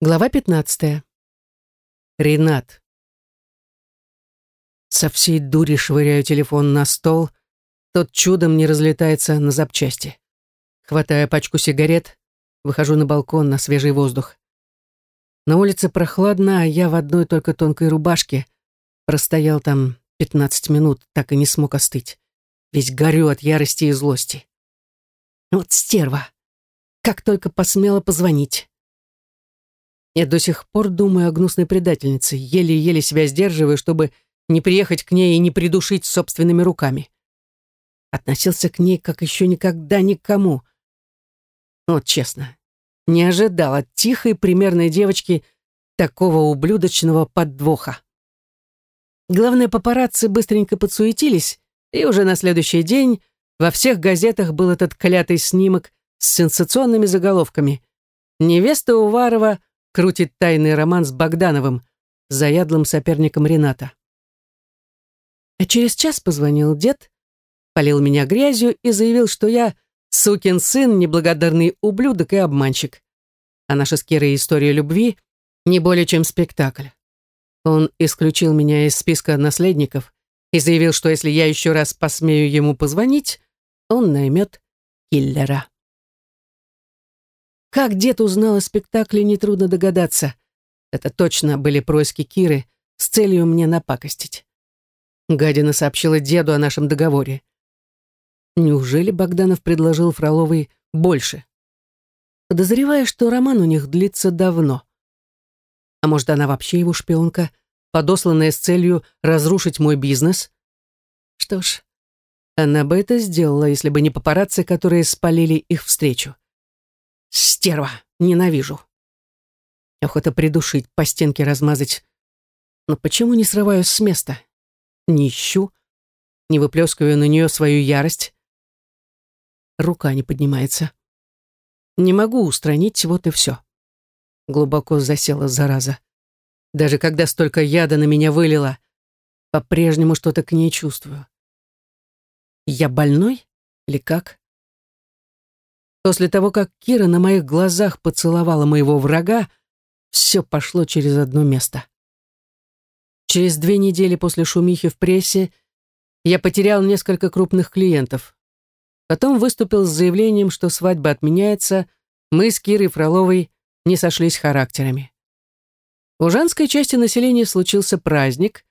Глава 15. Ренат. Со всей дури швыряю телефон на стол, тот чудом не разлетается на запчасти. Хватая пачку сигарет, выхожу на балкон на свежий воздух. На улице прохладно, а я в одной только тонкой рубашке. Простоял там 15 минут, так и не смог остыть. Весь горю от ярости и злости. Вот стерва. Как только посмела позвонить. Я до сих пор думаю о гнусной предательнице, еле-еле себя сдерживаю, чтобы не приехать к ней и не придушить собственными руками. Относился к ней, как еще никогда никому. Вот честно, не ожидал от тихой, примерной девочки такого ублюдочного подвоха. Главное, папарацци быстренько подсуетились, и уже на следующий день во всех газетах был этот клятый снимок с сенсационными заголовками. Невеста Уварова крутит тайный роман с Богдановым, заядлым соперником Рената. А через час позвонил дед, полил меня грязью и заявил, что я сукин сын, неблагодарный ублюдок и обманщик. А наша с Кирой история любви не более чем спектакль. Он исключил меня из списка наследников и заявил, что если я еще раз посмею ему позвонить, он наймет киллера. Как дед узнал о спектакле, нетрудно догадаться. Это точно были происки Киры с целью мне напакостить. Гадина сообщила деду о нашем договоре. Неужели Богданов предложил Фроловой больше? Подозревая, что роман у них длится давно. А может, она вообще его шпионка, подосланная с целью разрушить мой бизнес? Что ж, она бы это сделала, если бы не папарацци, которые спалили их встречу. Стерва, ненавижу. Охота придушить, по стенке размазать. Но почему не срываюсь с места? Не ищу, не выплескиваю на нее свою ярость. Рука не поднимается. Не могу устранить, вот и все. Глубоко засела зараза. Даже когда столько яда на меня вылила, по-прежнему что-то к ней чувствую. Я больной или как? После того, как Кира на моих глазах поцеловала моего врага, все пошло через одно место. Через две недели после шумихи в прессе я потерял несколько крупных клиентов. Потом выступил с заявлением, что свадьба отменяется, мы с Кирой Фроловой не сошлись характерами. У женской части населения случился праздник.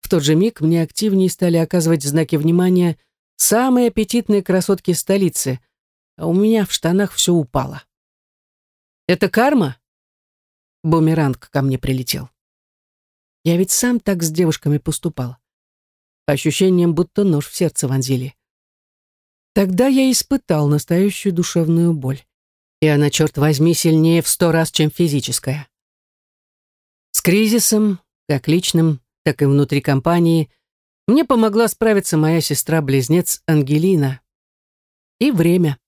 В тот же миг мне активнее стали оказывать знаки внимания самые аппетитные красотки столицы — а у меня в штанах все упало. Это карма? Бумеранг ко мне прилетел. Я ведь сам так с девушками поступал. По ощущениям, будто нож в сердце вонзили. Тогда я испытал настоящую душевную боль. И она, черт возьми, сильнее в сто раз, чем физическая. С кризисом, как личным, так и внутри компании, мне помогла справиться моя сестра-близнец Ангелина. И время.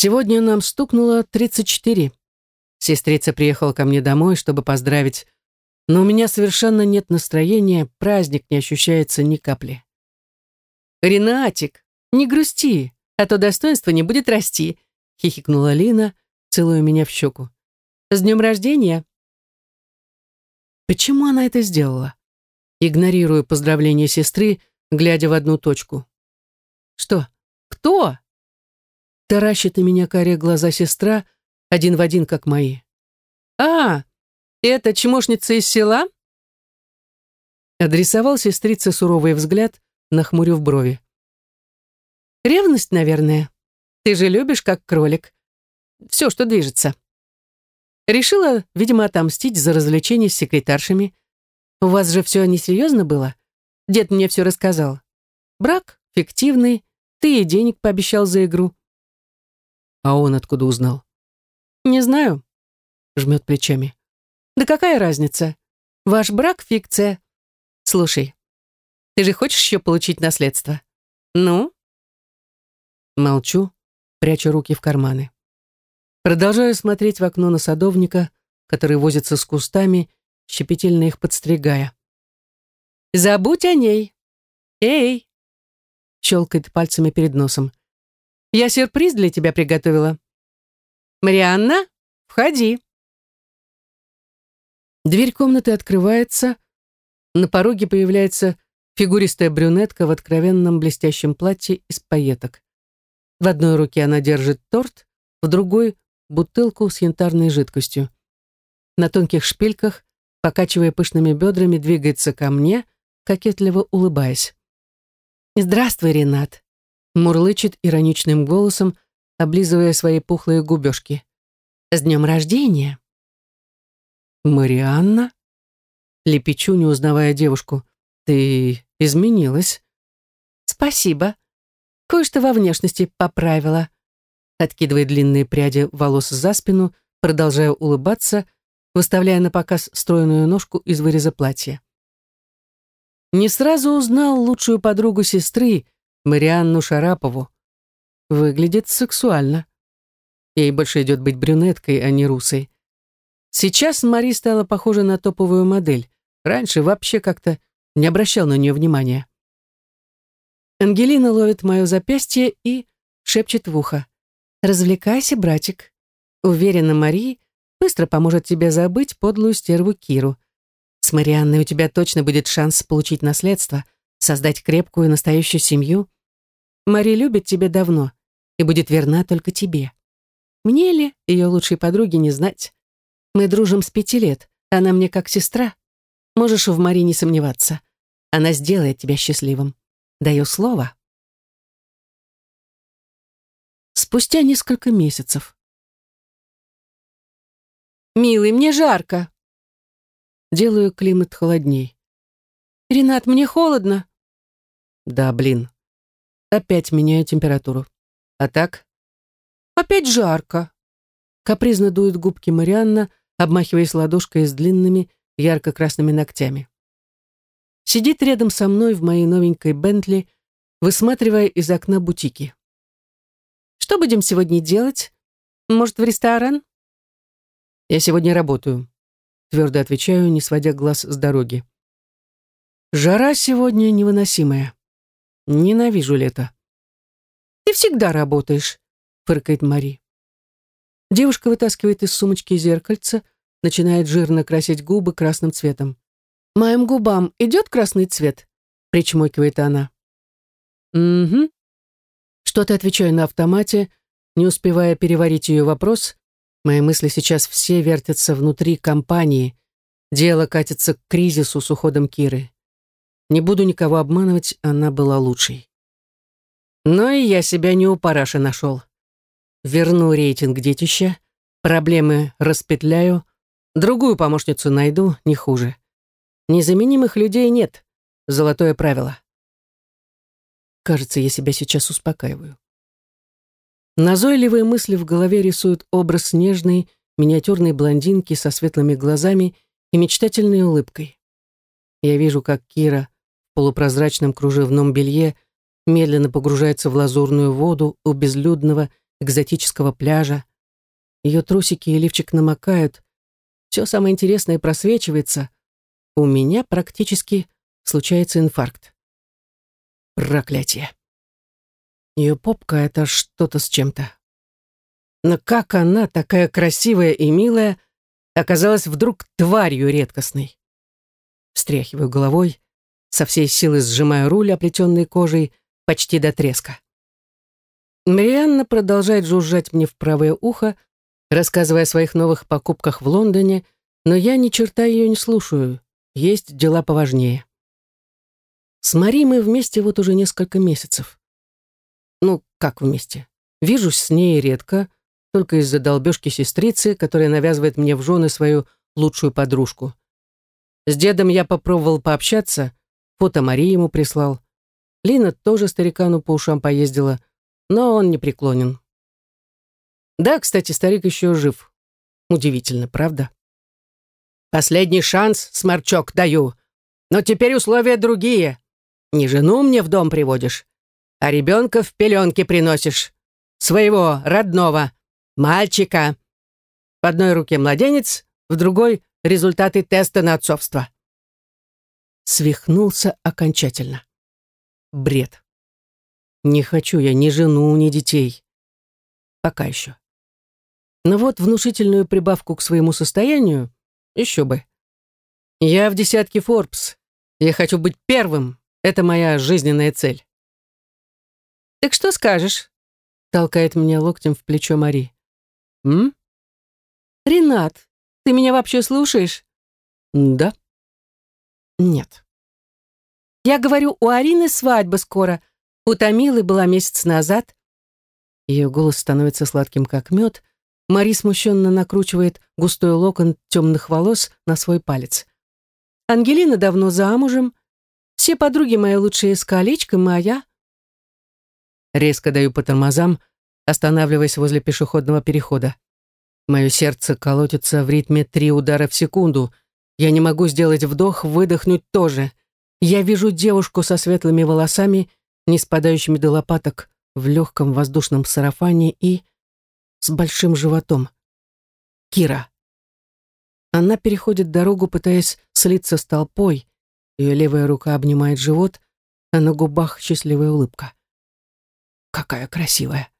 Сегодня нам стукнуло 34. Сестрица приехала ко мне домой, чтобы поздравить, но у меня совершенно нет настроения, праздник не ощущается ни капли. «Ренатик, не грусти, а то достоинство не будет расти», хихикнула Лина, целуя меня в щеку. «С днем рождения!» Почему она это сделала? Игнорирую поздравления сестры, глядя в одну точку. «Что? Кто?» Таращит на меня карие глаза сестра, один в один, как мои. «А, это чмошница из села?» Адресовал сестрице суровый взгляд, нахмурив брови. «Ревность, наверное. Ты же любишь, как кролик. Все, что движется». Решила, видимо, отомстить за развлечение с секретаршами. У вас же все несерьезно было? Дед мне все рассказал. Брак фиктивный, ты и денег пообещал за игру. А он откуда узнал? Не знаю. Жмет плечами. Да какая разница? Ваш брак — фикция. Слушай, ты же хочешь еще получить наследство? Ну? Молчу, прячу руки в карманы. Продолжаю смотреть в окно на садовника, который возится с кустами, щепетильно их подстригая. «Забудь о ней! Эй!» Щелкает пальцами перед носом. Я сюрприз для тебя приготовила. Марианна, входи. Дверь комнаты открывается, на пороге появляется фигуристая брюнетка в откровенном блестящем платье из пайеток. В одной руке она держит торт, в другой — бутылку с янтарной жидкостью. На тонких шпильках, покачивая пышными бедрами, двигается ко мне, кокетливо улыбаясь. «Здравствуй, Ренат!» — мурлычет ироничным голосом, облизывая свои пухлые губежки. «С днем рождения!» «Марианна?» Лепечу, не узнавая девушку. «Ты изменилась?» «Спасибо. Кое-что во внешности поправила». Откидывая длинные пряди волос за спину, продолжая улыбаться, выставляя на показ стройную ножку из выреза платья. Не сразу узнал лучшую подругу сестры, Марианну Шарапову. Выглядит сексуально. Ей больше идет быть брюнеткой, а не русой. Сейчас Мари стала похожа на топовую модель. Раньше вообще как-то не обращал на нее внимания. Ангелина ловит мое запястье и шепчет в ухо. «Развлекайся, братик. Уверена, Мари быстро поможет тебе забыть подлую стерву Киру. С Марианной у тебя точно будет шанс получить наследство, создать крепкую настоящую семью. Мари любит тебя давно и будет верна только тебе. Мне ли, ее лучшей подруги, не знать? Мы дружим с пяти лет. Она мне как сестра. Можешь в Мари не сомневаться. Она сделает тебя счастливым. Даю слово. Спустя несколько месяцев. «Милый, мне жарко!» Делаю климат холодней. «Ренат, мне холодно!» «Да, блин. Опять меняю температуру. А так?» «Опять жарко!» Капризно дует губки Марианна, обмахиваясь ладошкой с длинными ярко-красными ногтями. Сидит рядом со мной в моей новенькой Бентли, высматривая из окна бутики. «Что будем сегодня делать? Может, в ресторан?» «Я сегодня работаю», — твердо отвечаю, не сводя глаз с дороги. «Жара сегодня невыносимая. Ненавижу лето». «Ты всегда работаешь», — фыркает Мари. Девушка вытаскивает из сумочки зеркальце, начинает жирно красить губы красным цветом. «Моим губам идет красный цвет?» — причмокивает она. «Угу». Что-то отвечаю на автомате, не успевая переварить ее вопрос. Мои мысли сейчас все вертятся внутри компании. Дело катится к кризису с уходом Киры. Не буду никого обманывать, она была лучшей. Но и я себя не у параши нашел. Верну рейтинг детища, проблемы распетляю, другую помощницу найду, не хуже. Незаменимых людей нет. Золотое правило. Кажется, я себя сейчас успокаиваю. Назойливые мысли в голове рисуют образ нежной, миниатюрной блондинки со светлыми глазами и мечтательной улыбкой. Я вижу, как Кира полупрозрачном кружевном белье медленно погружается в лазурную воду у безлюдного экзотического пляжа. Ее трусики и лифчик намокают. Все самое интересное просвечивается. У меня практически случается инфаркт. Проклятие. Ее попка — это что-то с чем-то. Но как она, такая красивая и милая, оказалась вдруг тварью редкостной? Встряхиваю головой, со всей силы сжимаю руль, оплетенный кожей, почти до треска. Марианна продолжает жужжать мне в правое ухо, рассказывая о своих новых покупках в Лондоне, но я ни черта ее не слушаю. Есть дела поважнее. С Мари мы вместе вот уже несколько месяцев. Ну, как вместе? Вижусь с ней редко, только из-за долбежки сестрицы, которая навязывает мне в жены свою лучшую подружку. С дедом я попробовал пообщаться, фото Марии ему прислал. Лина тоже старикану по ушам поездила, но он не преклонен. Да, кстати, старик еще жив. Удивительно, правда? Последний шанс, сморчок, даю. Но теперь условия другие. Не жену мне в дом приводишь, а ребенка в пеленке приносишь. Своего, родного, мальчика. В одной руке младенец, в другой — результаты теста на отцовство. Свихнулся окончательно. Бред. Не хочу я ни жену, ни детей. Пока еще. Но вот внушительную прибавку к своему состоянию еще бы. Я в десятке Forbes. Я хочу быть первым. Это моя жизненная цель. Так что скажешь? Толкает меня локтем в плечо Мари. М? Ренат, ты меня вообще слушаешь? Да. Нет. Я говорю, у Арины свадьба скоро. У Томилы была месяц назад. Ее голос становится сладким, как мед. Мари смущенно накручивает густой локон темных волос на свой палец. Ангелина давно замужем. Все подруги мои лучшие с колечком, а я... Резко даю по тормозам, останавливаясь возле пешеходного перехода. Мое сердце колотится в ритме три удара в секунду. Я не могу сделать вдох, выдохнуть тоже. Я вижу девушку со светлыми волосами, не спадающими до лопаток, в легком воздушном сарафане и с большим животом. Кира. Она переходит дорогу, пытаясь слиться с толпой. Ее левая рука обнимает живот, а на губах счастливая улыбка. Какая красивая.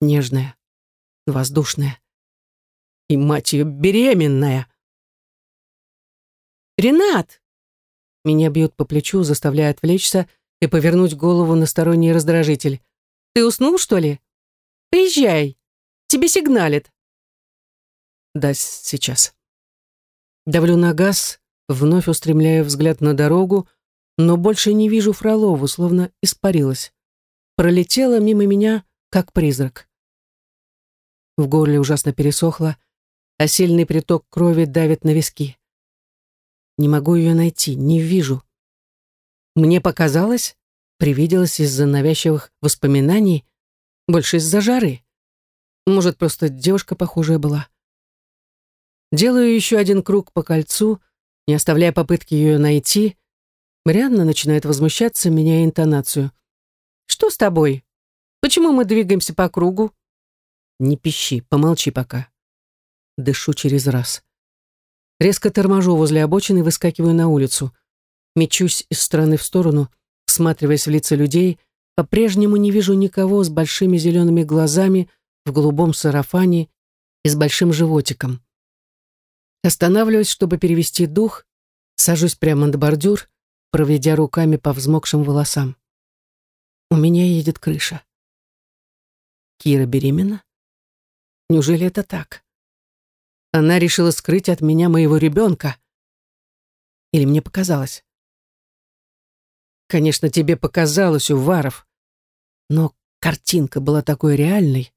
Нежная, воздушная. И, мать ее, беременная. «Ренат!» Меня бьют по плечу, заставляя отвлечься и повернуть голову на сторонний раздражитель. «Ты уснул, что ли? Поезжай. Тебе сигналит». «Да, сейчас». Давлю на газ, вновь устремляя взгляд на дорогу, но больше не вижу Фролову, словно испарилась. Пролетела мимо меня, как призрак. В горле ужасно пересохло, а сильный приток крови давит на виски. Не могу ее найти, не вижу. Мне показалось, привиделось из-за навязчивых воспоминаний, больше из-за жары. Может, просто девушка похожая была. Делаю еще один круг по кольцу, не оставляя попытки ее найти. Марианна начинает возмущаться, меняя интонацию. «Что с тобой? Почему мы двигаемся по кругу?» «Не пищи, помолчи пока». Дышу через раз. Резко торможу возле обочины и выскакиваю на улицу. Мечусь из стороны в сторону, всматриваясь в лица людей, по-прежнему не вижу никого с большими зелеными глазами, в голубом сарафане и с большим животиком. Останавливаюсь, чтобы перевести дух, сажусь прямо на бордюр, проведя руками по взмокшим волосам. У меня едет крыша. Кира беременна? Неужели это так? Она решила скрыть от меня моего ребенка. Или мне показалось? Конечно, тебе показалось, Уваров. Но картинка была такой реальной.